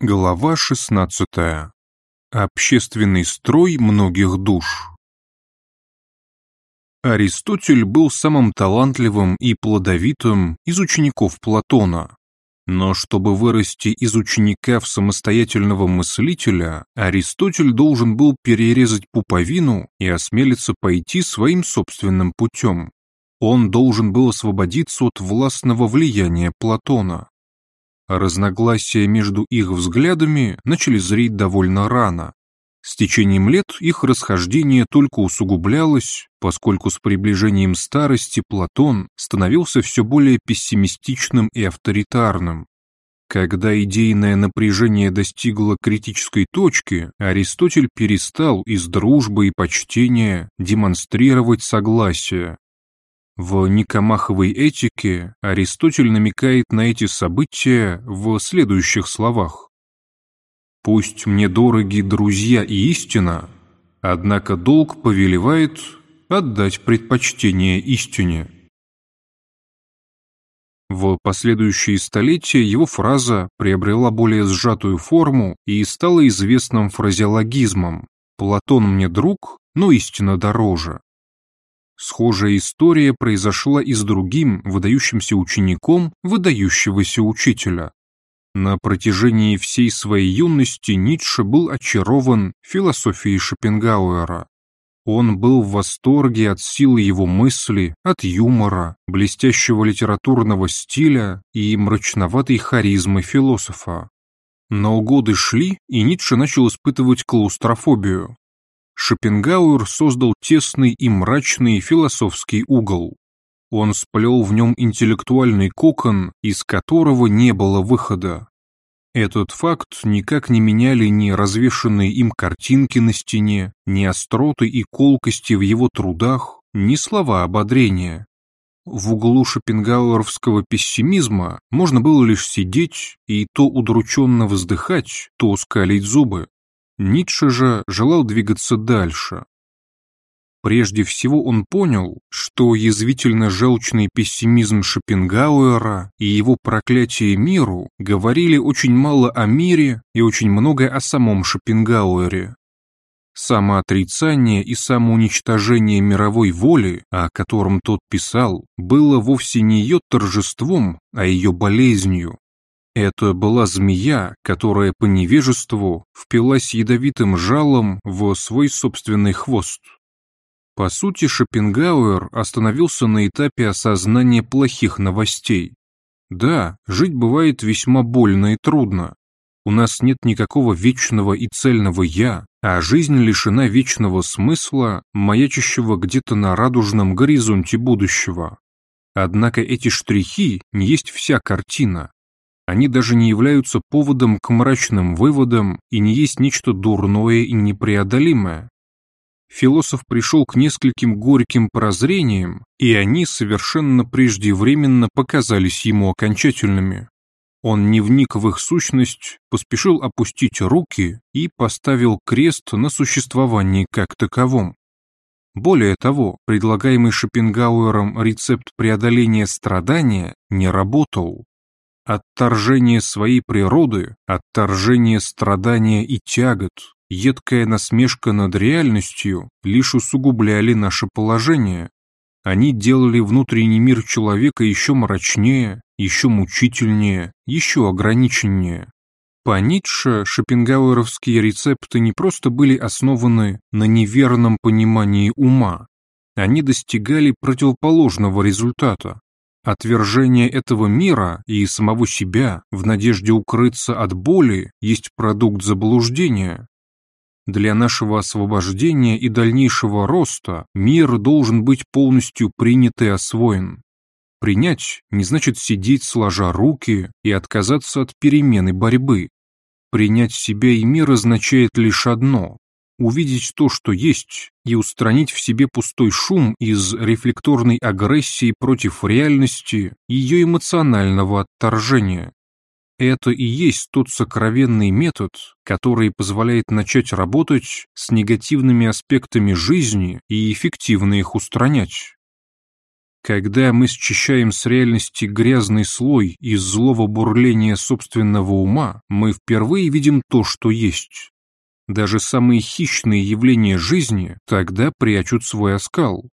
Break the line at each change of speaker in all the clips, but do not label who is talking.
Глава 16. Общественный строй многих душ. Аристотель был самым талантливым и плодовитым из учеников Платона. Но чтобы вырасти из ученика в самостоятельного мыслителя, Аристотель должен был перерезать пуповину и осмелиться пойти своим собственным путем. Он должен был освободиться от властного влияния Платона. Разногласия между их взглядами начали зреть довольно рано. С течением лет их расхождение только усугублялось, поскольку с приближением старости Платон становился все более пессимистичным и авторитарным. Когда идейное напряжение достигло критической точки, Аристотель перестал из дружбы и почтения демонстрировать согласие, в Никомаховой этике Аристотель намекает на эти события в следующих словах. «Пусть мне дороги друзья и истина, однако долг повелевает отдать предпочтение истине». В последующие столетия его фраза приобрела более сжатую форму и стала известным фразеологизмом «Платон мне друг, но истина дороже». Схожая история произошла и с другим выдающимся учеником выдающегося учителя. На протяжении всей своей юности Ницше был очарован философией Шопенгауэра. Он был в восторге от силы его мысли, от юмора, блестящего литературного стиля и мрачноватой харизмы философа. Но годы шли, и Ницше начал испытывать клаустрофобию, Шопенгауэр создал тесный и мрачный философский угол. Он сплел в нем интеллектуальный кокон, из которого не было выхода. Этот факт никак не меняли ни развешанные им картинки на стене, ни остроты и колкости в его трудах, ни слова ободрения. В углу шопенгауэровского пессимизма можно было лишь сидеть и то удрученно вздыхать, то скалить зубы. Ницше же желал двигаться дальше. Прежде всего он понял, что язвительно-желчный пессимизм Шопенгауэра и его проклятие миру говорили очень мало о мире и очень многое о самом Шопенгауэре. Самоотрицание и самоуничтожение мировой воли, о котором тот писал, было вовсе не ее торжеством, а ее болезнью. Это была змея, которая по невежеству впилась ядовитым жалом в свой собственный хвост. По сути, Шопенгауэр остановился на этапе осознания плохих новостей. Да, жить бывает весьма больно и трудно. У нас нет никакого вечного и цельного «я», а жизнь лишена вечного смысла, маячащего где-то на радужном горизонте будущего. Однако эти штрихи не есть вся картина. Они даже не являются поводом к мрачным выводам и не есть нечто дурное и непреодолимое. Философ пришел к нескольким горьким прозрениям, и они совершенно преждевременно показались ему окончательными. Он не вник в их сущность, поспешил опустить руки и поставил крест на существовании как таковом. Более того, предлагаемый Шопенгауэром рецепт преодоления страдания не работал. Отторжение своей природы, отторжение страдания и тягот, едкая насмешка над реальностью лишь усугубляли наше положение. Они делали внутренний мир человека еще мрачнее, еще мучительнее, еще ограниченнее. По Ницше шопенгауэровские рецепты не просто были основаны на неверном понимании ума, они достигали противоположного результата. Отвержение этого мира и самого себя в надежде укрыться от боли есть продукт заблуждения. Для нашего освобождения и дальнейшего роста мир должен быть полностью принят и освоен. Принять не значит сидеть сложа руки и отказаться от перемены борьбы. Принять себя и мир означает лишь одно увидеть то, что есть, и устранить в себе пустой шум из рефлекторной агрессии против реальности ее эмоционального отторжения. Это и есть тот сокровенный метод, который позволяет начать работать с негативными аспектами жизни и эффективно их устранять. Когда мы счищаем с реальности грязный слой из злого бурления собственного ума, мы впервые видим то, что есть. Даже самые хищные явления жизни тогда прячут свой оскал.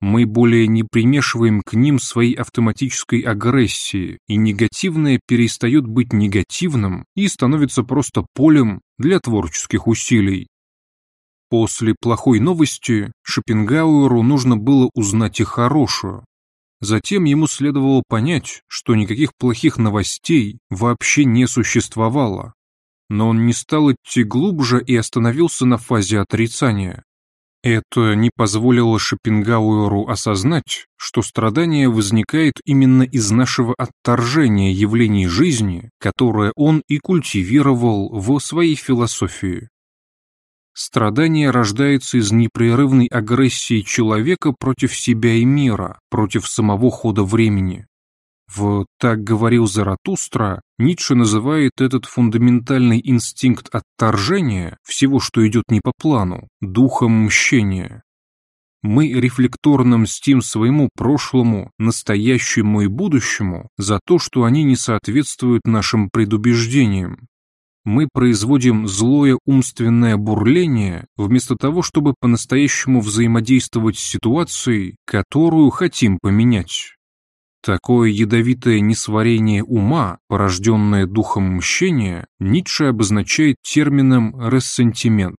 Мы более не примешиваем к ним своей автоматической агрессии, и негативное перестает быть негативным и становится просто полем для творческих усилий. После плохой новости Шопенгауэру нужно было узнать и хорошую. Затем ему следовало понять, что никаких плохих новостей вообще не существовало. Но он не стал идти глубже и остановился на фазе отрицания. Это не позволило Шопенгауэру осознать, что страдание возникает именно из нашего отторжения явлений жизни, которое он и культивировал в своей философии. Страдание рождается из непрерывной агрессии человека против себя и мира, против самого хода времени. В «Так говорил Заратустра» Ницше называет этот фундаментальный инстинкт отторжения, всего, что идет не по плану, духом мщения. Мы рефлекторно мстим своему прошлому, настоящему и будущему за то, что они не соответствуют нашим предубеждениям. Мы производим злое умственное бурление вместо того, чтобы по-настоящему взаимодействовать с ситуацией, которую хотим поменять. Такое ядовитое несварение ума, порожденное духом мщения, Ницше обозначает термином «рессентимент».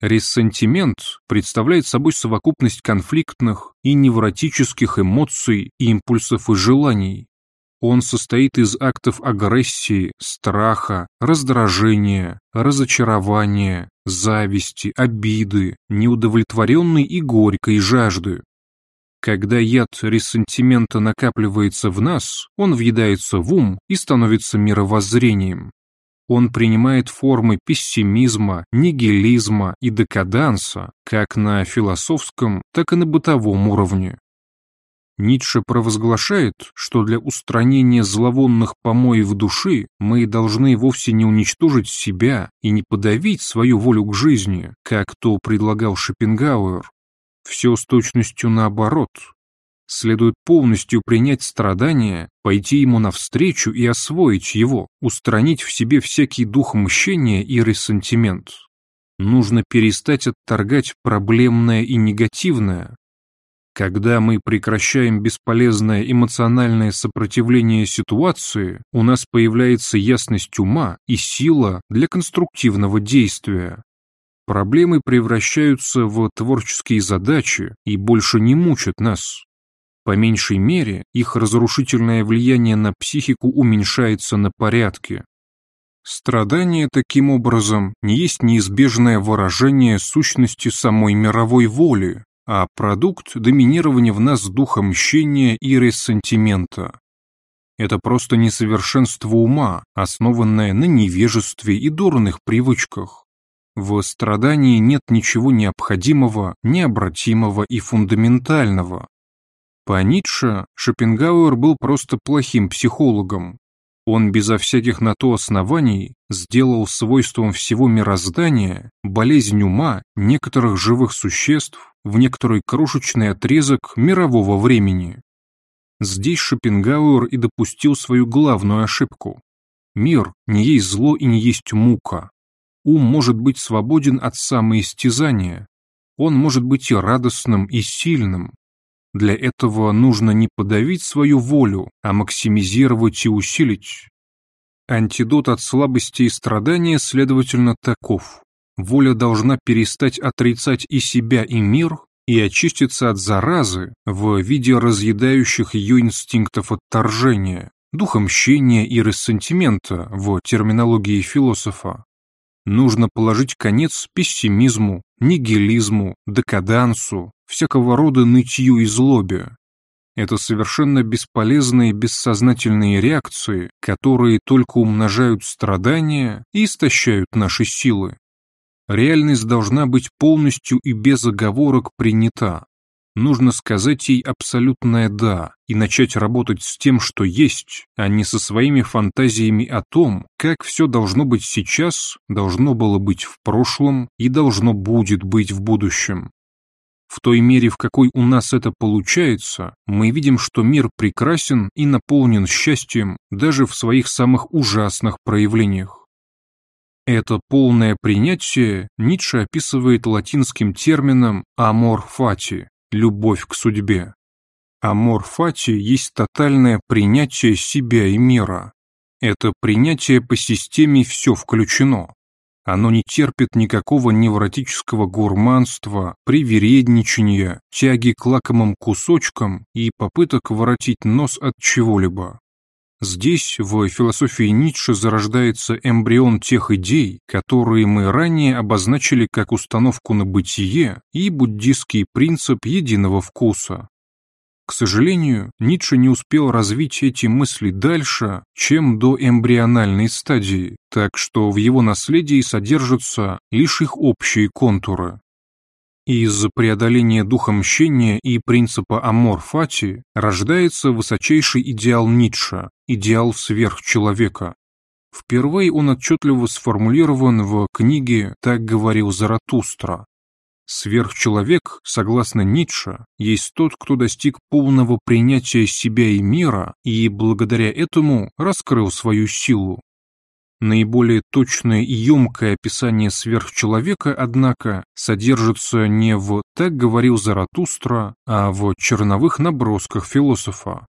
Рессентимент представляет собой совокупность конфликтных и невротических эмоций, импульсов и желаний. Он состоит из актов агрессии, страха, раздражения, разочарования, зависти, обиды, неудовлетворенной и горькой жажды. Когда яд ресентимента накапливается в нас, он въедается в ум и становится мировоззрением. Он принимает формы пессимизма, нигилизма и декаданса как на философском, так и на бытовом уровне. Ницше провозглашает, что для устранения зловонных помоев души мы должны вовсе не уничтожить себя и не подавить свою волю к жизни, как то предлагал Шопенгауэр, все с точностью наоборот. Следует полностью принять страдания, пойти ему навстречу и освоить его, устранить в себе всякий дух мщения и ресентимент. Нужно перестать отторгать проблемное и негативное. Когда мы прекращаем бесполезное эмоциональное сопротивление ситуации, у нас появляется ясность ума и сила для конструктивного действия. Проблемы превращаются в творческие задачи и больше не мучат нас. По меньшей мере, их разрушительное влияние на психику уменьшается на порядке. Страдание, таким образом, не есть неизбежное выражение сущности самой мировой воли, а продукт доминирования в нас духа мщения и рессентимента. Это просто несовершенство ума, основанное на невежестве и дурных привычках. В страдании нет ничего необходимого, необратимого и фундаментального. По Ницше Шопенгауэр был просто плохим психологом. Он безо всяких на то оснований сделал свойством всего мироздания болезнь ума некоторых живых существ в некоторый крошечный отрезок мирового времени. Здесь Шопенгауэр и допустил свою главную ошибку. Мир не есть зло и не есть мука ум может быть свободен от самоистязания, он может быть и радостным, и сильным. Для этого нужно не подавить свою волю, а максимизировать и усилить. Антидот от слабости и страдания, следовательно, таков. Воля должна перестать отрицать и себя, и мир, и очиститься от заразы в виде разъедающих ее инстинктов отторжения, духа мщения и рессентимента в терминологии философа. Нужно положить конец пессимизму, нигилизму, декадансу, всякого рода нытью и злобе. Это совершенно бесполезные бессознательные реакции, которые только умножают страдания и истощают наши силы. Реальность должна быть полностью и без оговорок принята, нужно сказать ей абсолютное «да» и начать работать с тем, что есть, а не со своими фантазиями о том, как все должно быть сейчас, должно было быть в прошлом и должно будет быть в будущем. В той мере, в какой у нас это получается, мы видим, что мир прекрасен и наполнен счастьем даже в своих самых ужасных проявлениях. Это полное принятие Ницше описывает латинским термином «amor fati» – «любовь к судьбе». Амор фати есть тотальное принятие себя и мира. Это принятие по системе «все включено». Оно не терпит никакого невротического гурманства, привередничания, тяги к лакомым кусочкам и попыток воротить нос от чего-либо. Здесь, в философии Ницше, зарождается эмбрион тех идей, которые мы ранее обозначили как установку на бытие и буддийский принцип единого вкуса. К сожалению, Ницше не успел развить эти мысли дальше, чем до эмбриональной стадии, так что в его наследии содержатся лишь их общие контуры. Из преодоления духа мщения и принципа амор фати рождается высочайший идеал Ницше, идеал сверхчеловека. Впервые он отчетливо сформулирован в книге «Так говорил Заратустра», Сверхчеловек, согласно Ницше, есть тот, кто достиг полного принятия себя и мира и благодаря этому раскрыл свою силу. Наиболее точное и емкое описание сверхчеловека, однако, содержится не в «так говорил Заратустра», а в черновых набросках философа.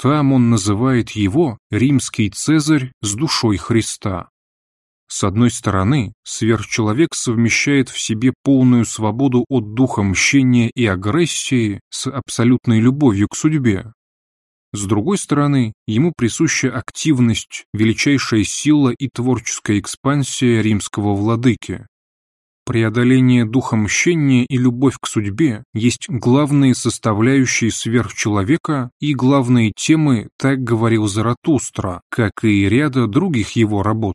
Там он называет его «римский цезарь с душой Христа». С одной стороны, сверхчеловек совмещает в себе полную свободу от духа мщения и агрессии с абсолютной любовью к судьбе. С другой стороны, ему присуща активность, величайшая сила и творческая экспансия римского владыки. Преодоление духа мщения и любовь к судьбе есть главные составляющие сверхчеловека и главные темы, так говорил Заратустра, как и ряда других его работ.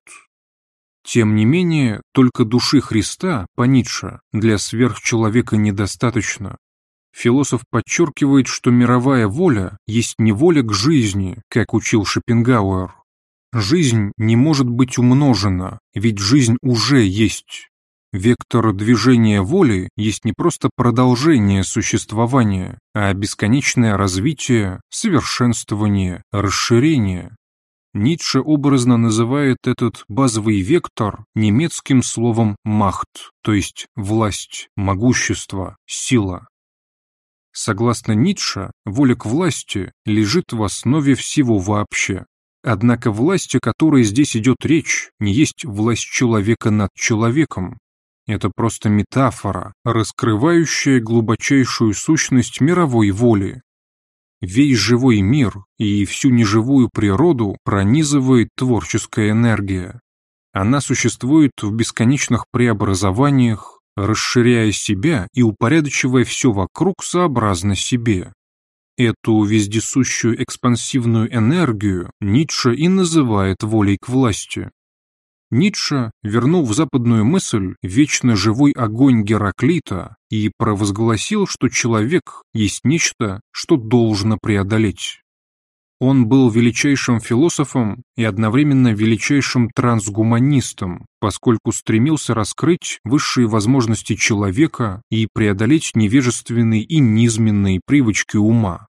Тем не менее, только души Христа, по Ницше, для сверхчеловека недостаточно. Философ подчеркивает, что мировая воля есть не воля к жизни, как учил Шопенгауэр. Жизнь не может быть умножена, ведь жизнь уже есть. Вектор движения воли есть не просто продолжение существования, а бесконечное развитие, совершенствование, расширение. Ницше образно называет этот базовый вектор немецким словом «махт», то есть власть, могущество, сила. Согласно Ницше, воля к власти лежит в основе всего вообще. Однако власть, о которой здесь идет речь, не есть власть человека над человеком. Это просто метафора, раскрывающая глубочайшую сущность мировой воли, Весь живой мир и всю неживую природу пронизывает творческая энергия. Она существует в бесконечных преобразованиях, расширяя себя и упорядочивая все вокруг сообразно себе. Эту вездесущую экспансивную энергию Ницше и называет волей к власти. Ницше вернул в западную мысль вечно живой огонь Гераклита и провозгласил, что человек есть нечто, что должно преодолеть. Он был величайшим философом и одновременно величайшим трансгуманистом, поскольку стремился раскрыть высшие возможности человека и преодолеть невежественные и низменные привычки ума.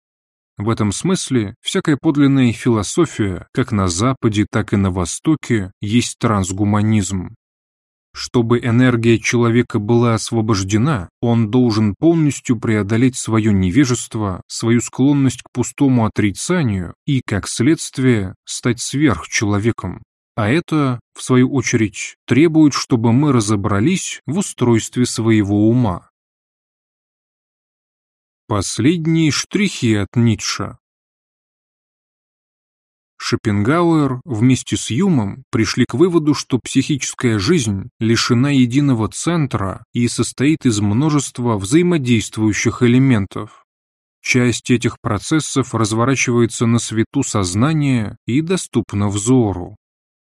В этом смысле всякая подлинная философия, как на Западе, так и на Востоке, есть трансгуманизм. Чтобы энергия человека была освобождена, он должен полностью преодолеть свое невежество, свою склонность к пустому отрицанию и, как следствие, стать сверхчеловеком. А это, в свою очередь, требует, чтобы мы разобрались в устройстве своего ума. Последние штрихи от Ницше. Шопенгауэр вместе с Юмом пришли к выводу, что психическая жизнь лишена единого центра и состоит из множества взаимодействующих элементов. Часть этих процессов разворачивается на свету сознания и доступна взору.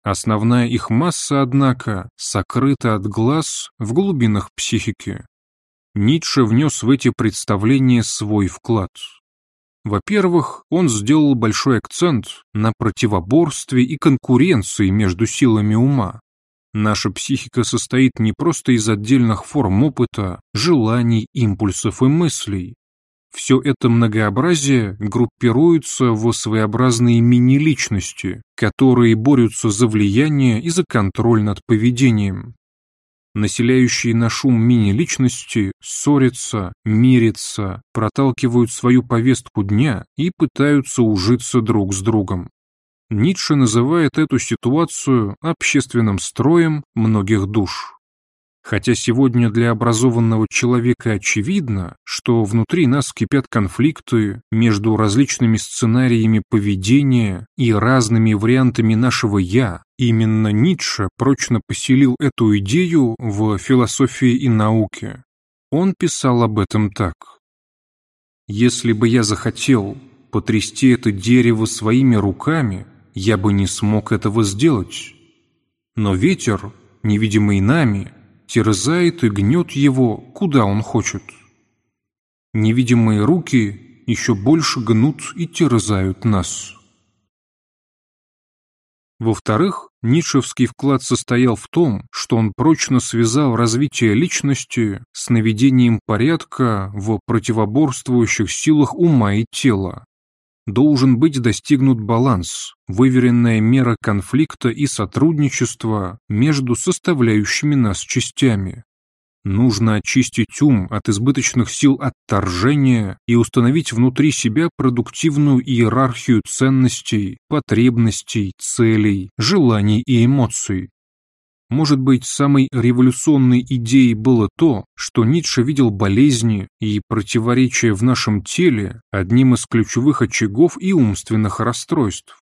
Основная их масса, однако, сокрыта от глаз в глубинах психики. Ницше внес в эти представления свой вклад. Во-первых, он сделал большой акцент на противоборстве и конкуренции между силами ума. Наша психика состоит не просто из отдельных форм опыта, желаний, импульсов и мыслей. Все это многообразие группируется в своеобразные мини-личности, которые борются за влияние и за контроль над поведением. Населяющие на шум мини-личности ссорятся, мирятся, проталкивают свою повестку дня и пытаются ужиться друг с другом. Ницше называет эту ситуацию общественным строем многих душ. Хотя сегодня для образованного человека очевидно, что внутри нас кипят конфликты между различными сценариями поведения и разными вариантами нашего «я», именно Ницше прочно поселил эту идею в философии и науке. Он писал об этом так. «Если бы я захотел потрясти это дерево своими руками, я бы не смог этого сделать. Но ветер, невидимый нами, терзает и гнет его, куда он хочет. Невидимые руки еще больше гнут и терзают нас. Во-вторых, Ницшевский вклад состоял в том, что он прочно связал развитие личности с наведением порядка в противоборствующих силах ума и тела, должен быть достигнут баланс, выверенная мера конфликта и сотрудничества между составляющими нас частями. Нужно очистить ум от избыточных сил отторжения и установить внутри себя продуктивную иерархию ценностей, потребностей, целей, желаний и эмоций. Может быть, самой революционной идеей было то, что Ницше видел болезни и противоречия в нашем теле одним из ключевых очагов и умственных расстройств.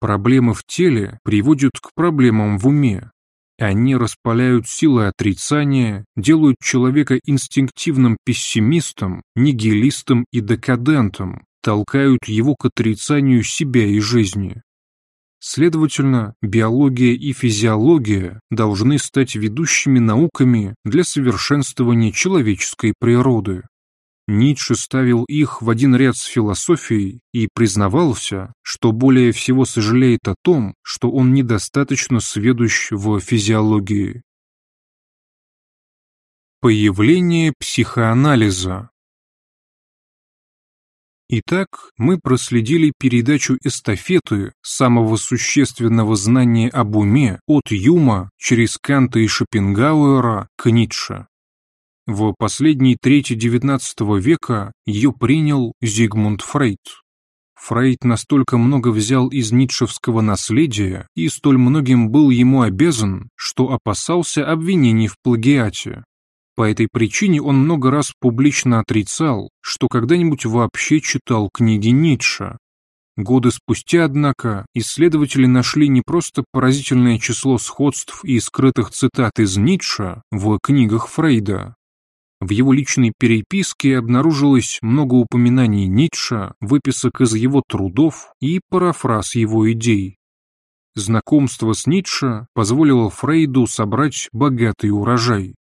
Проблемы в теле приводят к проблемам в уме. Они распаляют силы отрицания, делают человека инстинктивным пессимистом, нигилистом и декадентом, толкают его к отрицанию себя и жизни. Следовательно, биология и физиология должны стать ведущими науками для совершенствования человеческой природы. Ницше ставил их в один ряд с философией и признавался, что более всего сожалеет о том, что он недостаточно сведущ в физиологии. Появление психоанализа Итак, мы проследили передачу эстафеты самого существенного знания об уме от Юма через Канта и Шопенгауэра к Ницше. В последней трети XIX века ее принял Зигмунд Фрейд. Фрейд настолько много взял из ницшевского наследия и столь многим был ему обязан, что опасался обвинений в плагиате. По этой причине он много раз публично отрицал, что когда-нибудь вообще читал книги Ницше. Годы спустя, однако, исследователи нашли не просто поразительное число сходств и скрытых цитат из Ницше в книгах Фрейда. В его личной переписке обнаружилось много упоминаний Ницше, выписок из его трудов и парафраз его идей. Знакомство с Ницше позволило Фрейду собрать богатый урожай.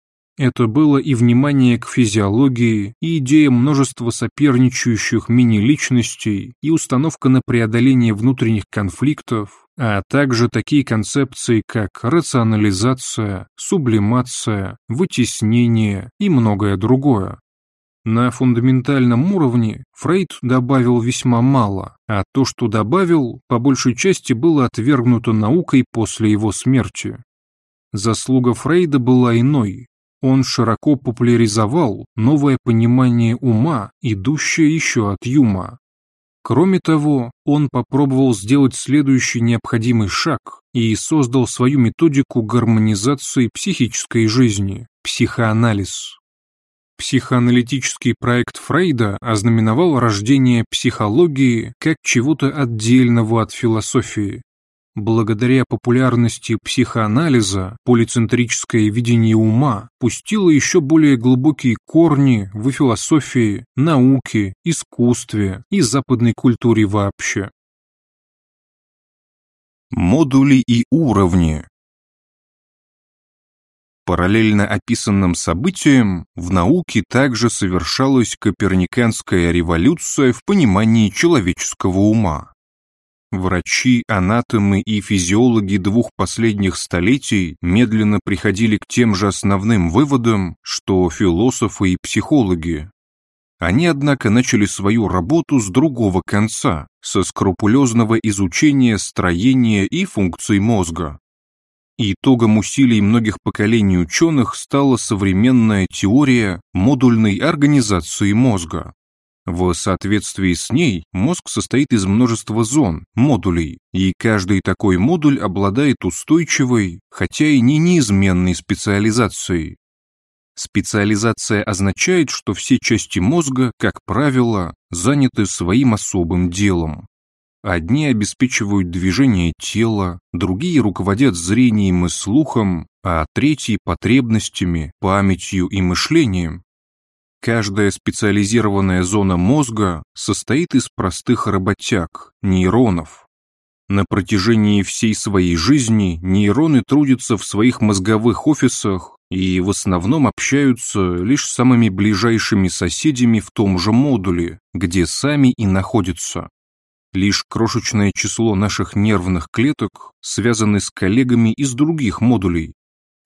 Это было и внимание к физиологии, и идея множества соперничающих мини-личностей, и установка на преодоление внутренних конфликтов, а также такие концепции, как рационализация, сублимация, вытеснение и многое другое. На фундаментальном уровне Фрейд добавил весьма мало, а то, что добавил, по большей части было отвергнуто наукой после его смерти. Заслуга Фрейда была иной, он широко популяризовал новое понимание ума, идущее еще от Юма. Кроме того, он попробовал сделать следующий необходимый шаг и создал свою методику гармонизации психической жизни – психоанализ. Психоаналитический проект Фрейда ознаменовал рождение психологии как чего-то отдельного от философии, Благодаря популярности психоанализа, полицентрическое видение ума пустило еще более глубокие корни в философии, науке, искусстве и западной культуре вообще.
Модули и уровни Параллельно описанным событиям, в науке также совершалась коперниканская революция в понимании человеческого ума.
Врачи, анатомы и физиологи двух последних столетий медленно приходили к тем же основным выводам, что философы и психологи. Они, однако, начали свою работу с другого конца, со скрупулезного изучения строения и функций мозга. Итогом усилий многих поколений ученых стала современная теория модульной организации мозга. В соответствии с ней мозг состоит из множества зон, модулей, и каждый такой модуль обладает устойчивой, хотя и не неизменной специализацией. Специализация означает, что все части мозга, как правило, заняты своим особым делом. Одни обеспечивают движение тела, другие руководят зрением и слухом, а третьи – потребностями, памятью и мышлением. Каждая специализированная зона мозга состоит из простых работяг, нейронов. На протяжении всей своей жизни нейроны трудятся в своих мозговых офисах и в основном общаются лишь с самыми ближайшими соседями в том же модуле, где сами и находятся. Лишь крошечное число наших нервных клеток связаны с коллегами из других модулей,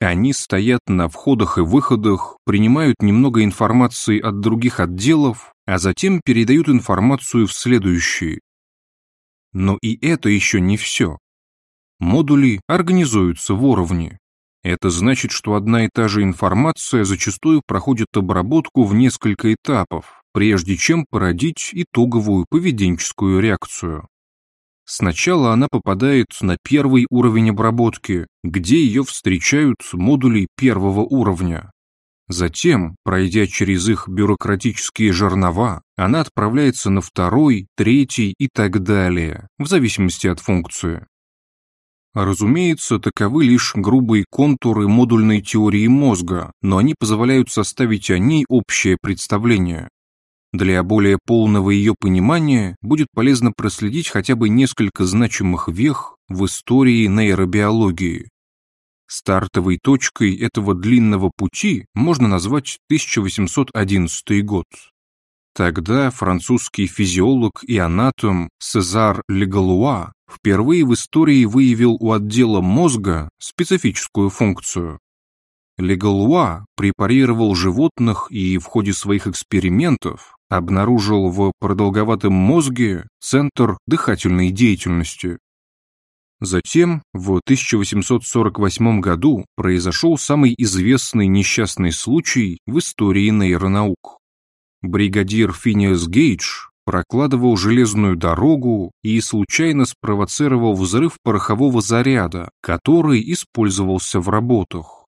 они стоят на входах и выходах, принимают немного информации от других отделов, а затем передают информацию в следующие. Но и это еще не все. Модули организуются в уровне. Это значит, что одна и та же информация зачастую проходит обработку в несколько этапов, прежде чем породить итоговую поведенческую реакцию. Сначала она попадает на первый уровень обработки, где ее встречают модули первого уровня. Затем, пройдя через их бюрократические жернова, она отправляется на второй, третий и так далее, в зависимости от функции. Разумеется, таковы лишь грубые контуры модульной теории мозга, но они позволяют составить о ней общее представление. Для более полного ее понимания будет полезно проследить хотя бы несколько значимых вех в истории нейробиологии. Стартовой точкой этого длинного пути можно назвать 1811 год. Тогда французский физиолог и анатом Сезар Легалуа впервые в истории выявил у отдела мозга специфическую функцию. Легалуа препарировал животных и в ходе своих экспериментов обнаружил в продолговатом мозге центр дыхательной деятельности. Затем, в 1848 году, произошел самый известный несчастный случай в истории нейронаук. Бригадир Финиас Гейдж прокладывал железную дорогу и случайно спровоцировал взрыв порохового заряда, который использовался в работах.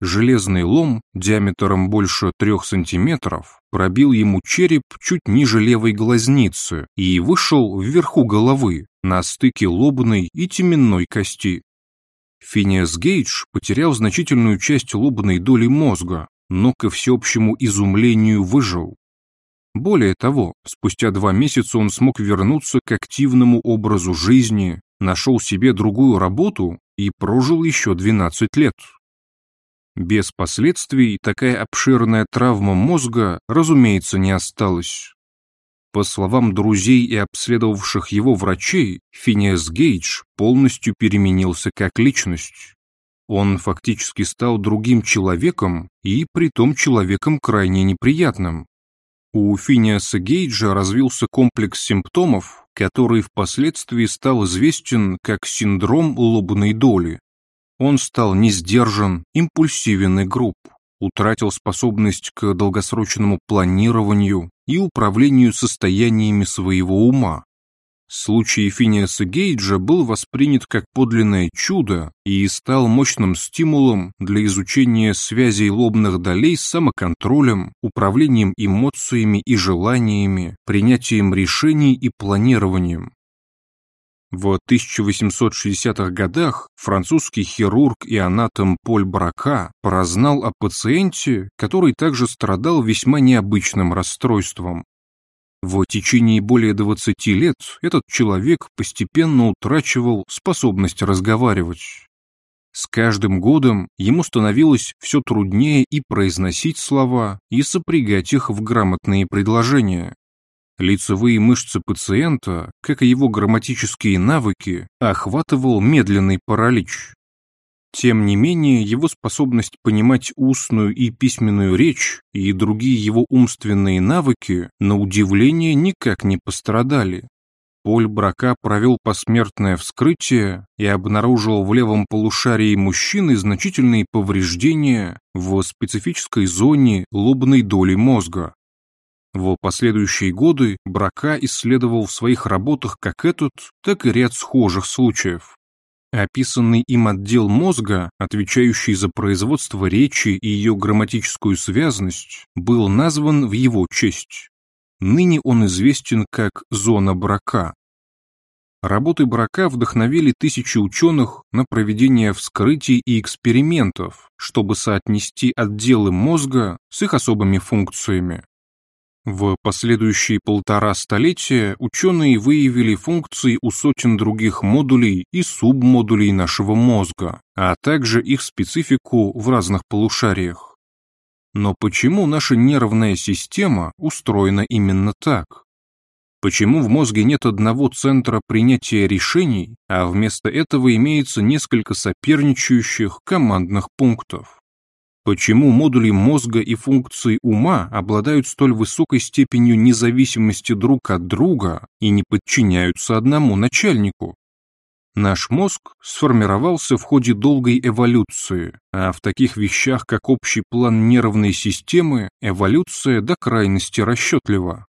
Железный лом диаметром больше трех сантиметров пробил ему череп чуть ниже левой глазницы и вышел вверху головы, на стыке лобной и теменной кости. Финиас Гейдж потерял значительную часть лобной доли мозга, но ко всеобщему изумлению выжил. Более того, спустя два месяца он смог вернуться к активному образу жизни, нашел себе другую работу и прожил еще 12 лет. Без последствий такая обширная травма мозга, разумеется, не осталась. По словам друзей и обследовавших его врачей, Финиас Гейдж полностью переменился как личность. Он фактически стал другим человеком и притом человеком крайне неприятным. У Финиаса Гейджа развился комплекс симптомов, который впоследствии стал известен как синдром лобной доли. Он стал несдержан, импульсивен и груб, утратил способность к долгосрочному планированию и управлению состояниями своего ума. Случай Финиаса Гейджа был воспринят как подлинное чудо и стал мощным стимулом для изучения связей лобных долей с самоконтролем, управлением эмоциями и желаниями, принятием решений и планированием. В 1860-х годах французский хирург и анатом Поль Брака прознал о пациенте, который также страдал весьма необычным расстройством. В течение более 20 лет этот человек постепенно утрачивал способность разговаривать. С каждым годом ему становилось все труднее и произносить слова, и сопрягать их в грамотные предложения. Лицевые мышцы пациента, как и его грамматические навыки, охватывал медленный паралич. Тем не менее, его способность понимать устную и письменную речь и другие его умственные навыки, на удивление, никак не пострадали. Поль Брака провел посмертное вскрытие и обнаружил в левом полушарии мужчины значительные повреждения в специфической зоне лобной доли мозга. В последующие годы Брака исследовал в своих работах как этот, так и ряд схожих случаев. Описанный им отдел мозга, отвечающий за производство речи и ее грамматическую связность, был назван в его честь. Ныне он известен как зона Брака. Работы Брака вдохновили тысячи ученых на проведение вскрытий и экспериментов, чтобы соотнести отделы мозга с их особыми функциями. В последующие полтора столетия ученые выявили функции у сотен других модулей и субмодулей нашего мозга, а также их специфику в разных полушариях. Но почему наша нервная система устроена именно так? Почему в мозге нет одного центра принятия решений, а вместо этого имеется несколько соперничающих командных пунктов? Почему модули мозга и функции ума обладают столь высокой степенью независимости друг от друга и не подчиняются одному начальнику? Наш мозг сформировался в ходе долгой эволюции, а в таких вещах, как общий план нервной системы, эволюция до крайности расчетлива.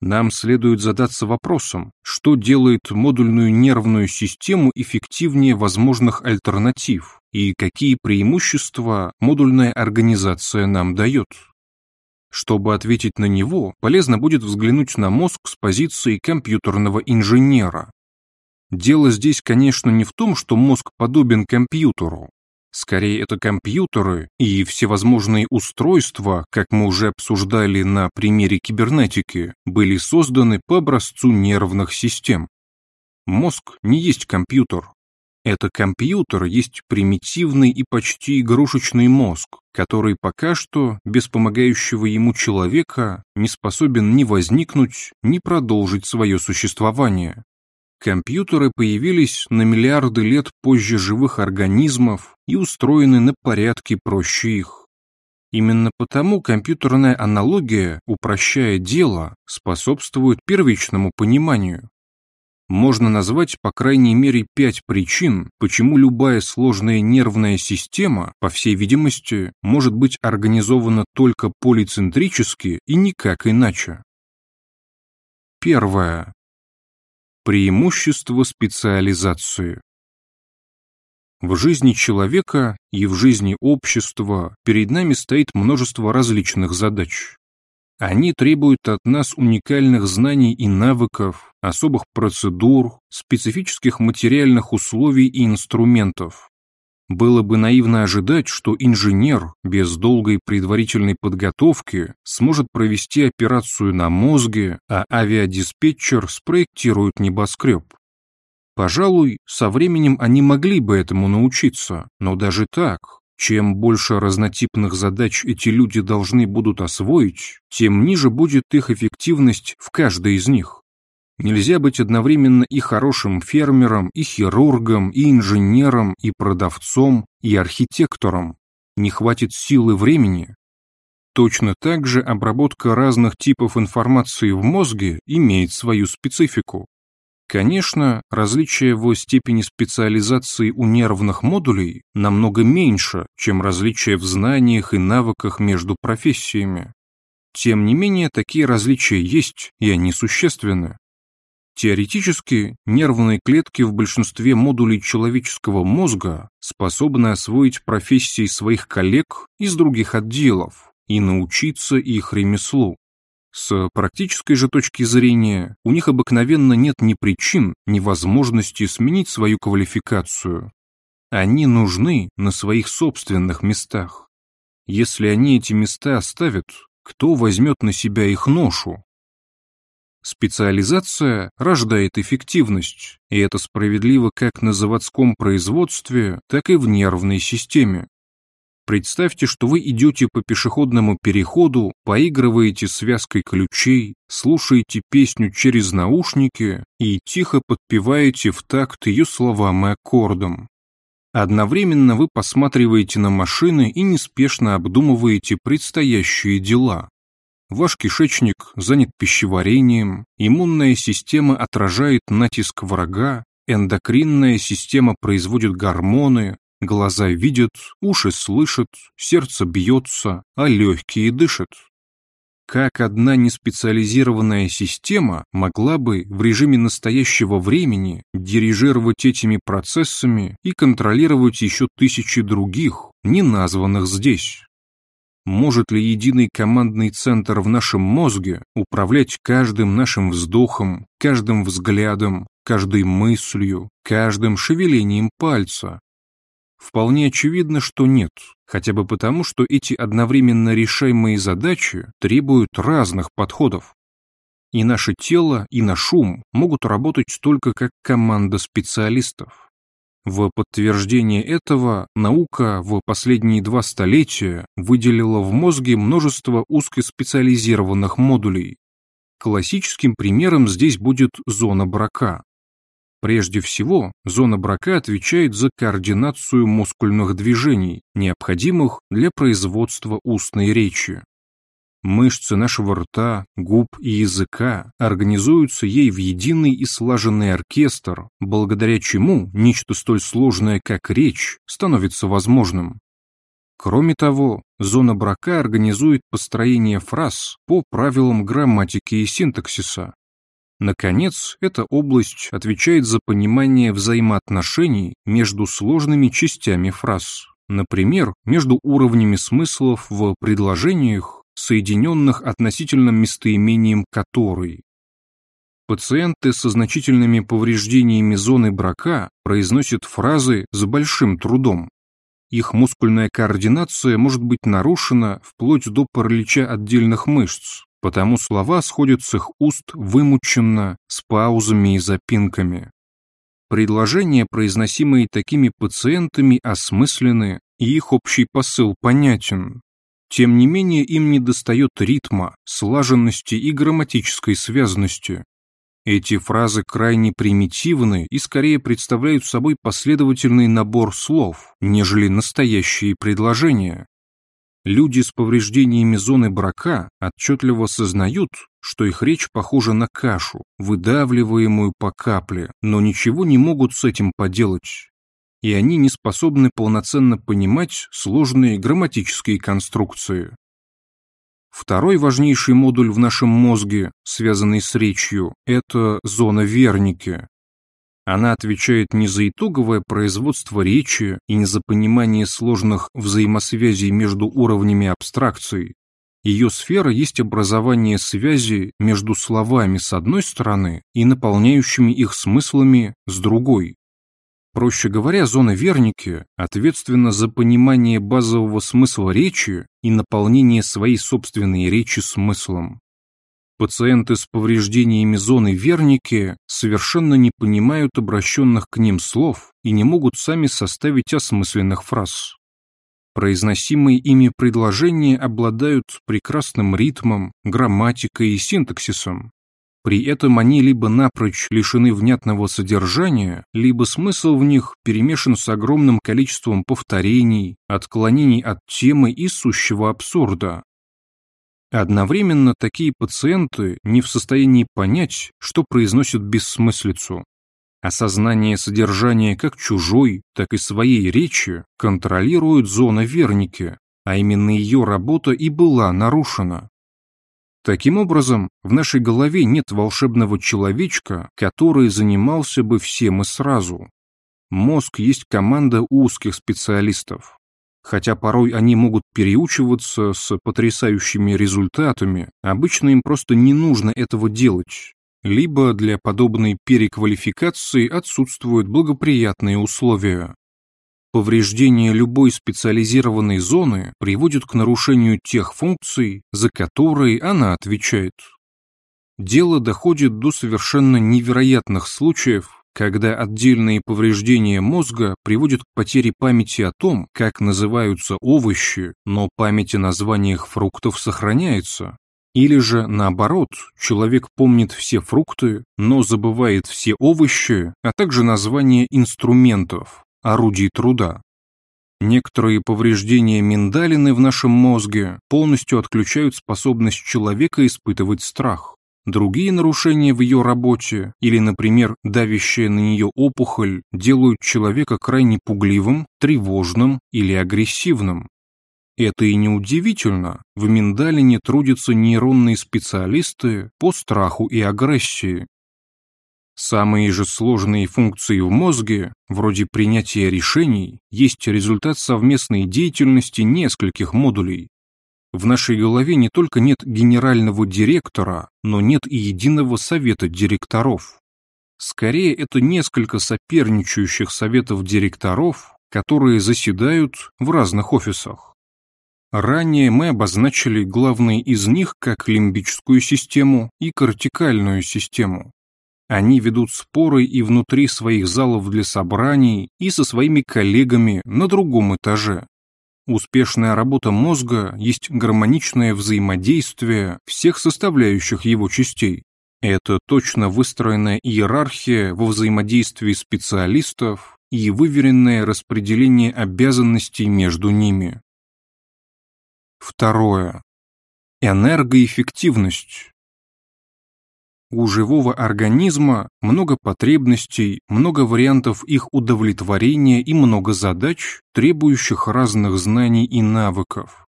Нам следует задаться вопросом, что делает модульную нервную систему эффективнее возможных альтернатив и какие преимущества модульная организация нам дает. Чтобы ответить на него, полезно будет взглянуть на мозг с позиции компьютерного инженера. Дело здесь, конечно, не в том, что мозг подобен компьютеру, Скорее, это компьютеры и всевозможные устройства, как мы уже обсуждали на примере кибернетики, были созданы по образцу нервных систем. Мозг не есть компьютер. Это компьютер есть примитивный и почти игрушечный мозг, который пока что, без помогающего ему человека, не способен ни возникнуть, ни продолжить свое существование. Компьютеры появились на миллиарды лет позже живых организмов и устроены на порядке проще их. Именно потому компьютерная аналогия, упрощая дело, способствует первичному пониманию. Можно назвать по крайней мере пять причин, почему любая сложная нервная система, по всей видимости, может быть организована только полицентрически и никак иначе. Первое. Преимущество специализации. В жизни человека и в жизни общества перед нами стоит множество различных задач. Они требуют от нас уникальных знаний и навыков, особых процедур, специфических материальных условий и инструментов. Было бы наивно ожидать, что инженер без долгой предварительной подготовки сможет провести операцию на мозге, а авиадиспетчер спроектирует небоскреб. Пожалуй, со временем они могли бы этому научиться, но даже так, чем больше разнотипных задач эти люди должны будут освоить, тем ниже будет их эффективность в каждой из них. Нельзя быть одновременно и хорошим фермером, и хирургом, и инженером, и продавцом, и архитектором. Не хватит силы времени. Точно так же обработка разных типов информации в мозге имеет свою специфику. Конечно, различие в степени специализации у нервных модулей намного меньше, чем различия в знаниях и навыках между профессиями. Тем не менее, такие различия есть, и они существенны. Теоретически, нервные клетки в большинстве модулей человеческого мозга способны освоить профессии своих коллег из других отделов и научиться их ремеслу. С практической же точки зрения, у них обыкновенно нет ни причин, ни возможности сменить свою квалификацию. Они нужны на своих собственных местах. Если они эти места оставят, кто возьмет на себя их ношу? Специализация рождает эффективность, и это справедливо как на заводском производстве, так и в нервной системе. Представьте, что вы идете по пешеходному переходу, поигрываете связкой ключей, слушаете песню через наушники и тихо подпеваете в такт ее словам и аккордам. Одновременно вы посматриваете на машины и неспешно обдумываете предстоящие дела. Ваш кишечник занят пищеварением, иммунная система отражает натиск врага, эндокринная система производит гормоны, глаза видят, уши слышат, сердце бьется, а легкие дышат. Как одна неспециализированная система могла бы в режиме настоящего времени дирижировать этими процессами и контролировать еще тысячи других, не названных здесь? Может ли единый командный центр в нашем мозге управлять каждым нашим вздохом, каждым взглядом, каждой мыслью, каждым шевелением пальца? Вполне очевидно, что нет, хотя бы потому, что эти одновременно решаемые задачи требуют разных подходов. И наше тело, и наш ум могут работать только как команда специалистов. В подтверждение этого наука в последние два столетия выделила в мозге множество узкоспециализированных модулей. Классическим примером здесь будет зона брака. Прежде всего, зона брака отвечает за координацию мускульных движений, необходимых для производства устной речи. Мышцы нашего рта, губ и языка организуются ей в единый и слаженный оркестр, благодаря чему нечто столь сложное, как речь, становится возможным. Кроме того, зона брака организует построение фраз по правилам грамматики и синтаксиса. Наконец, эта область отвечает за понимание взаимоотношений между сложными частями фраз, например, между уровнями смыслов в предложениях соединенных относительным местоимением «который». Пациенты со значительными повреждениями зоны брака произносят фразы с большим трудом. Их мускульная координация может быть нарушена вплоть до паралича отдельных мышц, потому слова сходят с их уст вымученно, с паузами и запинками. Предложения, произносимые такими пациентами, осмысленны, и их общий посыл понятен, тем не менее им недостает ритма, слаженности и грамматической связности. Эти фразы крайне примитивны и скорее представляют собой последовательный набор слов, нежели настоящие предложения. Люди с повреждениями зоны брака отчетливо сознают, что их речь похожа на кашу, выдавливаемую по капле, но ничего не могут с этим поделать и они не способны полноценно понимать сложные грамматические конструкции. Второй важнейший модуль в нашем мозге, связанный с речью, это зона Верники. Она отвечает не за итоговое производство речи и не за понимание сложных взаимосвязей между уровнями абстракций. Ее сфера есть образование связи между словами с одной стороны и наполняющими их смыслами с другой. Проще говоря, зона Верники ответственна за понимание базового смысла речи и наполнение своей собственной речи смыслом. Пациенты с повреждениями зоны Верники совершенно не понимают обращенных к ним слов и не могут сами составить осмысленных фраз. Произносимые ими предложения обладают прекрасным ритмом, грамматикой и синтаксисом, при этом они либо напрочь лишены внятного содержания, либо смысл в них перемешан с огромным количеством повторений, отклонений от темы и сущего абсурда. Одновременно такие пациенты не в состоянии понять, что произносят бессмыслицу. Осознание содержания как чужой, так и своей речи контролирует зона Верники, а именно ее работа и была нарушена. Таким образом, в нашей голове нет волшебного человечка, который занимался бы всем и сразу. Мозг есть команда узких специалистов. Хотя порой они могут переучиваться с потрясающими результатами, обычно им просто не нужно этого делать. Либо для подобной переквалификации отсутствуют благоприятные условия. Повреждение любой специализированной зоны приводит к нарушению тех функций, за которые она отвечает. Дело доходит до совершенно невероятных случаев, когда отдельные повреждения мозга приводят к потере памяти о том, как называются овощи, но память о названиях фруктов сохраняется. Или же, наоборот, человек помнит все фрукты, но забывает все овощи, а также названия инструментов, орудий труда. Некоторые повреждения миндалины в нашем мозге полностью отключают способность человека испытывать страх. Другие нарушения в ее работе или, например, давящая на нее опухоль делают человека крайне пугливым, тревожным или агрессивным. Это и не удивительно, в миндалине трудятся нейронные специалисты по страху и агрессии. Самые же сложные функции в мозге, вроде принятия решений, есть результат совместной деятельности нескольких модулей. В нашей голове не только нет генерального директора, но нет и единого совета директоров. Скорее, это несколько соперничающих советов директоров, которые заседают в разных офисах. Ранее мы обозначили главные из них как лимбическую систему и кортикальную систему. Они ведут споры и внутри своих залов для собраний, и со своими коллегами на другом этаже. Успешная работа мозга есть гармоничное взаимодействие всех составляющих его частей. Это точно выстроенная иерархия во взаимодействии специалистов и выверенное распределение обязанностей между ними. Второе. Энергоэффективность. У живого организма много потребностей, много вариантов их удовлетворения и много задач, требующих разных знаний и навыков.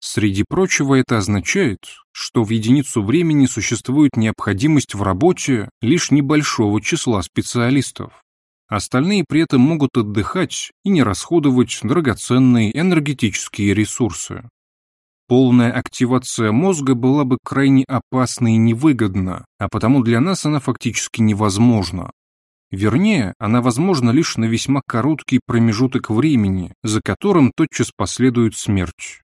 Среди прочего это означает, что в единицу времени существует необходимость в работе лишь небольшого числа специалистов. Остальные при этом могут отдыхать и не расходовать драгоценные энергетические ресурсы. Полная активация мозга была бы крайне опасна и невыгодна, а потому для нас она фактически невозможна. Вернее, она возможна лишь на весьма короткий промежуток времени, за которым тотчас последует смерть.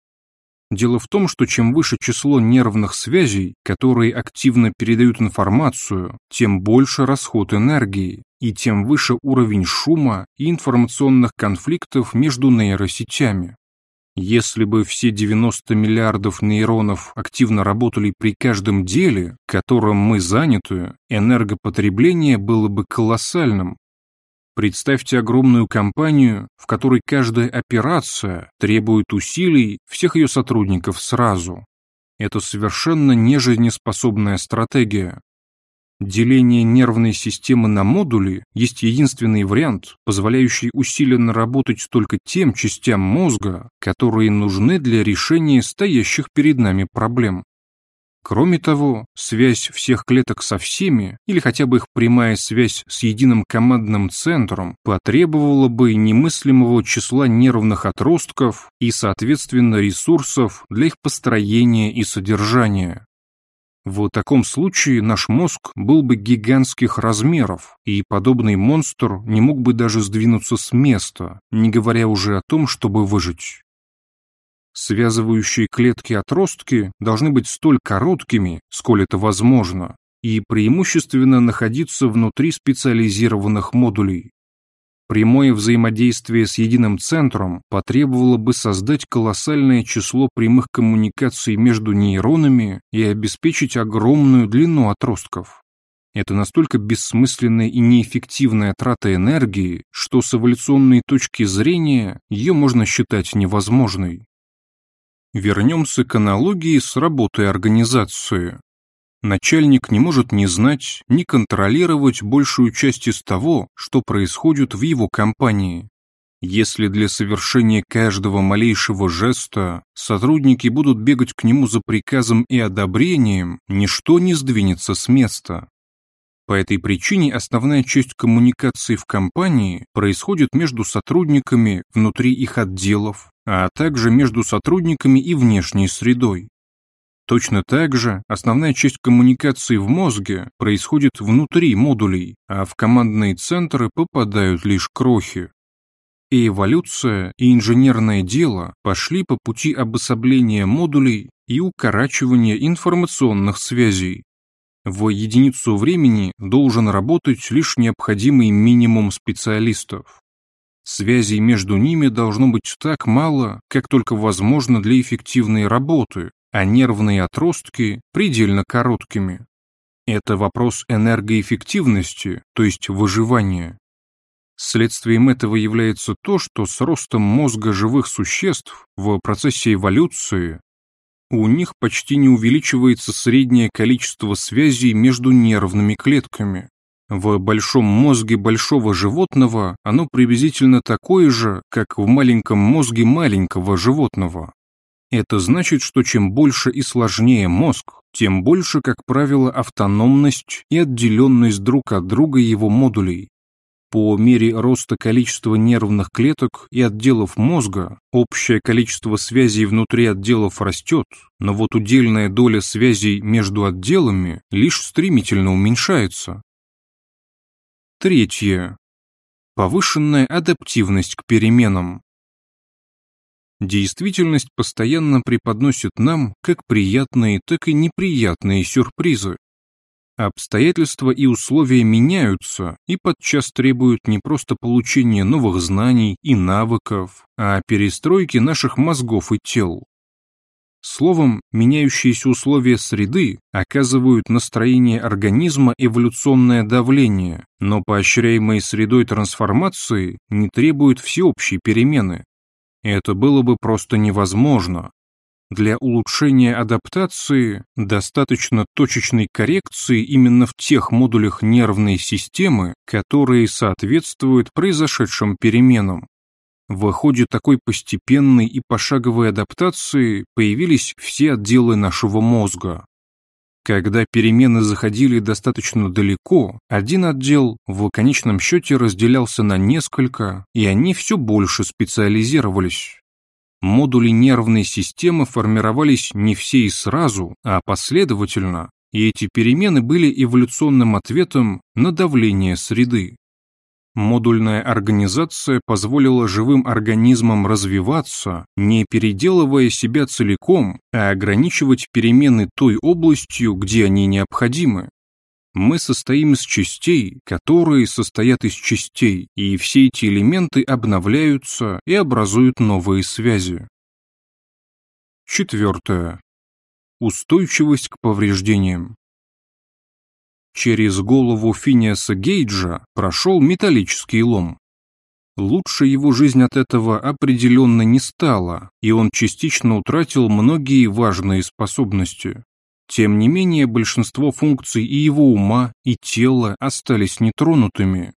Дело в том, что чем выше число нервных связей, которые активно передают информацию, тем больше расход энергии, и тем выше уровень шума и информационных конфликтов между нейросетями. Если бы все 90 миллиардов нейронов активно работали при каждом деле, которым мы заняты, энергопотребление было бы колоссальным. Представьте огромную компанию, в которой каждая операция требует усилий всех ее сотрудников сразу. Это совершенно нежизнеспособная стратегия. Деление нервной системы на модули есть единственный вариант, позволяющий усиленно работать только тем частям мозга, которые нужны для решения стоящих перед нами проблем. Кроме того, связь всех клеток со всеми, или хотя бы их прямая связь с единым командным центром, потребовала бы немыслимого числа нервных отростков и, соответственно, ресурсов для их построения и содержания. В таком случае наш мозг был бы гигантских размеров, и подобный монстр не мог бы даже сдвинуться с места, не говоря уже о том, чтобы выжить. Связывающие клетки отростки должны быть столь короткими, сколь это возможно, и преимущественно находиться внутри специализированных модулей. Прямое взаимодействие с единым центром потребовало бы создать колоссальное число прямых коммуникаций между нейронами и обеспечить огромную длину отростков. Это настолько бессмысленная и неэффективная трата энергии, что с эволюционной точки зрения ее можно считать невозможной. Вернемся к аналогии с работой организации. Начальник не может не знать, не контролировать большую часть из того, что происходит в его компании. Если для совершения каждого малейшего жеста сотрудники будут бегать к нему за приказом и одобрением, ничто не сдвинется с места. По этой причине основная часть коммуникации в компании происходит между сотрудниками внутри их отделов, а также между сотрудниками и внешней средой. Точно так же основная часть коммуникации в мозге происходит внутри модулей, а в командные центры попадают лишь крохи. И эволюция, и инженерное дело пошли по пути обособления модулей и укорачивания информационных связей. В единицу времени должен работать лишь необходимый минимум специалистов. Связей между ними должно быть так мало, как только возможно для эффективной работы, а нервные отростки предельно короткими. Это вопрос энергоэффективности, то есть выживания. Следствием этого является то, что с ростом мозга живых существ в процессе эволюции у них почти не увеличивается среднее количество связей между нервными клетками. В большом мозге большого животного оно приблизительно такое же, как в маленьком мозге маленького животного. Это значит, что чем больше и сложнее мозг, тем больше, как правило, автономность и отделенность друг от друга его модулей. По мере роста количества нервных клеток и отделов мозга, общее количество связей внутри отделов растет, но вот удельная доля связей между отделами лишь стремительно уменьшается. Третье. Повышенная адаптивность к переменам. Действительность постоянно преподносит нам как приятные, так и неприятные сюрпризы. Обстоятельства и условия меняются и подчас требуют не просто получения новых знаний и навыков, а перестройки наших мозгов и тел. Словом, меняющиеся условия среды оказывают настроение организма эволюционное давление, но поощряемые средой трансформации не требуют всеобщей перемены. Это было бы просто невозможно, для улучшения адаптации достаточно точечной коррекции именно в тех модулях нервной системы, которые соответствуют произошедшим переменам. В ходе такой постепенной и пошаговой адаптации появились все отделы нашего мозга. Когда перемены заходили достаточно далеко, один отдел в конечном счете разделялся на несколько, и они все больше специализировались модули нервной системы формировались не все и сразу, а последовательно, и эти перемены были эволюционным ответом на давление среды. Модульная организация позволила живым организмам развиваться, не переделывая себя целиком, а ограничивать перемены той областью, где они необходимы. Мы состоим из частей, которые состоят из частей, и все эти элементы обновляются и образуют новые связи. Четвертое. Устойчивость к повреждениям. Через голову Финиаса Гейджа прошел металлический лом. Лучше его жизнь от этого определенно не стала, и он частично утратил многие важные способности. Тем не менее, большинство функций и его ума, и тела остались нетронутыми.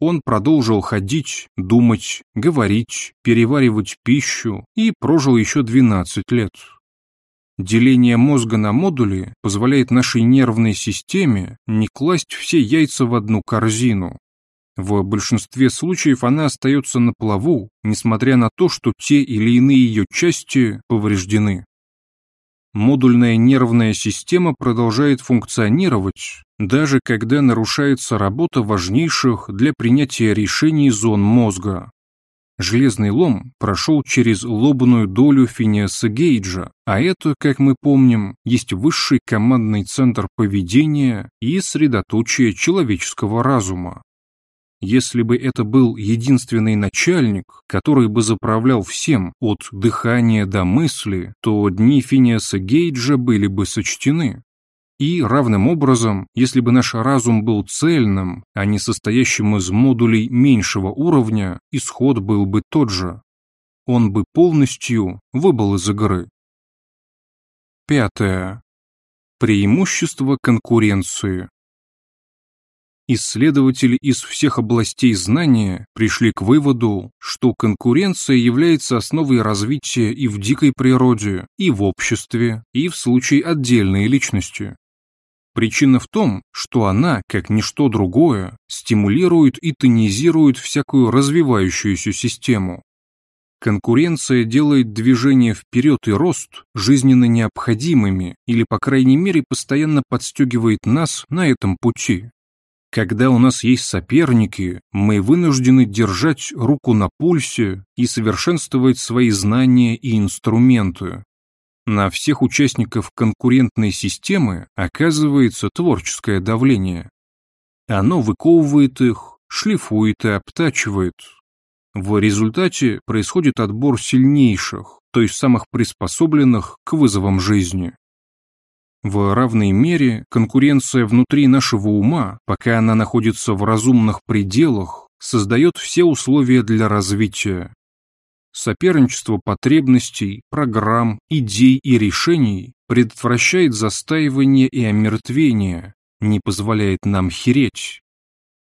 Он продолжил ходить, думать, говорить, переваривать пищу и прожил еще 12 лет. Деление мозга на модули позволяет нашей нервной системе не класть все яйца в одну корзину. В большинстве случаев она остается на плаву, несмотря на то, что те или иные ее части повреждены модульная нервная система продолжает функционировать, даже когда нарушается работа важнейших для принятия решений зон мозга. Железный лом прошел через лобную долю Финиаса Гейджа, а это, как мы помним, есть высший командный центр поведения и средоточие человеческого разума. Если бы это был единственный начальник, который бы заправлял всем от дыхания до мысли, то дни Финиаса Гейджа были бы сочтены. И равным образом, если бы наш разум был цельным, а не состоящим из модулей меньшего уровня, исход был бы тот же. Он бы полностью выбыл из игры. Пятое. Преимущество конкуренции. Исследователи из всех областей знания пришли к выводу, что конкуренция является основой развития и в дикой природе, и в обществе, и в случае отдельной личности. Причина в том, что она, как ничто другое, стимулирует и тонизирует всякую развивающуюся систему. Конкуренция делает движение вперед и рост жизненно необходимыми или, по крайней мере, постоянно подстегивает нас на этом пути. Когда у нас есть соперники, мы вынуждены держать руку на пульсе и совершенствовать свои знания и инструменты. На всех участников конкурентной системы оказывается творческое давление. Оно выковывает их, шлифует и обтачивает. В результате происходит отбор сильнейших, то есть самых приспособленных к вызовам жизни. В равной мере конкуренция внутри нашего ума, пока она находится в разумных пределах, создает все условия для развития. Соперничество потребностей, программ, идей и решений предотвращает застаивание и омертвение, не позволяет нам хереть.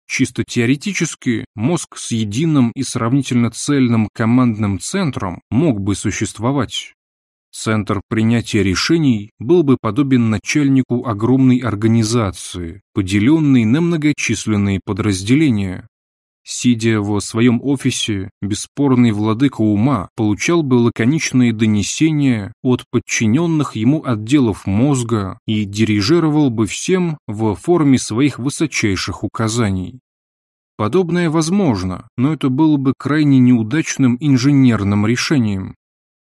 Чисто теоретически, мозг с единым и сравнительно цельным командным центром мог бы существовать. Центр принятия решений был бы подобен начальнику огромной организации, поделенной на многочисленные подразделения. Сидя в своем офисе, бесспорный владыка ума получал бы лаконичные донесения от подчиненных ему отделов мозга и дирижировал бы всем в форме своих высочайших указаний. Подобное возможно, но это было бы крайне неудачным инженерным решением.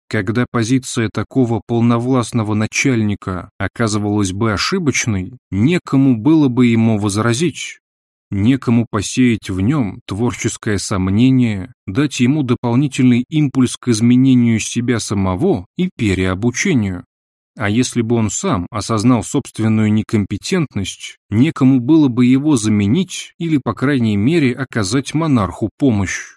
Когда позиция такого полновластного начальника оказывалась бы ошибочной, некому было бы ему возразить, Некому посеять в нем творческое сомнение, дать ему дополнительный импульс к изменению себя самого и переобучению. А если бы он сам осознал собственную некомпетентность, некому было бы его заменить или, по крайней мере, оказать монарху помощь.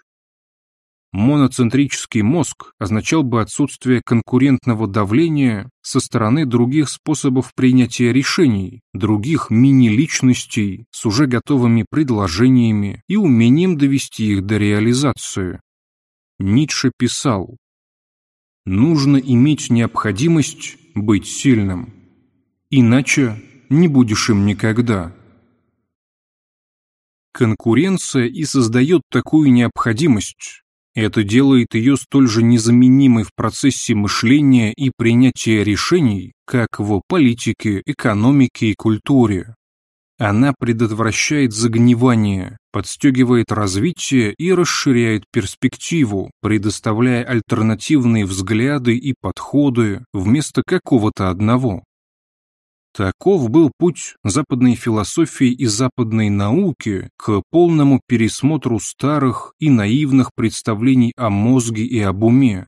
Моноцентрический мозг означал бы отсутствие конкурентного давления со стороны других способов принятия решений, других мини-личностей с уже готовыми предложениями и умением довести их до реализации. Ницше писал, «Нужно иметь необходимость быть сильным, иначе не будешь им никогда». Конкуренция и создает такую необходимость, это делает ее столь же незаменимой в процессе мышления и принятия решений, как в политике, экономике и культуре. Она предотвращает загнивание, подстегивает развитие и расширяет перспективу, предоставляя альтернативные взгляды и подходы вместо какого-то одного. Таков был путь западной философии и западной науки к полному пересмотру старых и наивных представлений о мозге и об уме.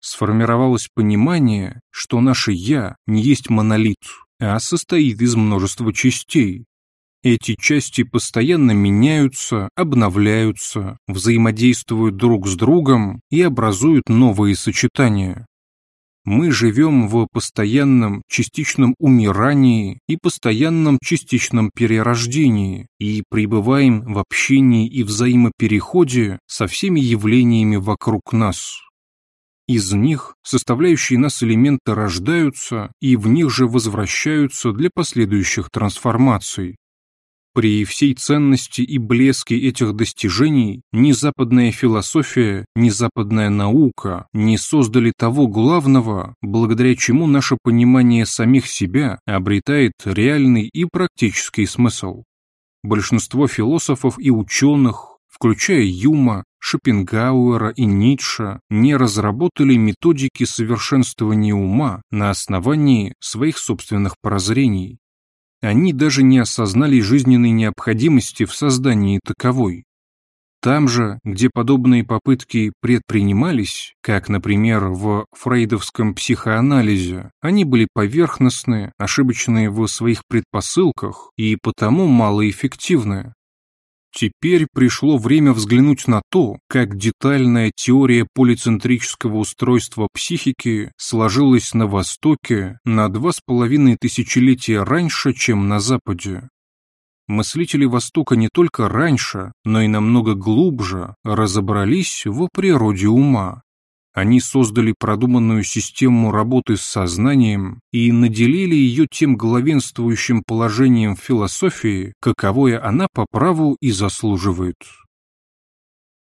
Сформировалось понимание, что наше «я» не есть монолит, а состоит из множества частей. Эти части постоянно меняются, обновляются, взаимодействуют друг с другом и образуют новые сочетания. Мы живем в постоянном частичном умирании и постоянном частичном перерождении и пребываем в общении и взаимопереходе со всеми явлениями вокруг нас. Из них составляющие нас элементы рождаются и в них же возвращаются для последующих трансформаций. При всей ценности и блеске этих достижений ни западная философия, ни западная наука не создали того главного, благодаря чему наше понимание самих себя обретает реальный и практический смысл. Большинство философов и ученых, включая Юма, Шопенгауэра и Ницше, не разработали методики совершенствования ума на основании своих собственных прозрений, они даже не осознали жизненной необходимости в создании таковой. Там же, где подобные попытки предпринимались, как, например, в фрейдовском психоанализе, они были поверхностны, ошибочные в своих предпосылках и потому малоэффективны. Теперь пришло время взглянуть на то, как детальная теория полицентрического устройства психики сложилась на Востоке на два с половиной тысячелетия раньше, чем на Западе. Мыслители Востока не только раньше, но и намного глубже разобрались в природе ума, они создали продуманную систему работы с сознанием и наделили ее тем главенствующим положением философии, каковое она по праву и заслуживает.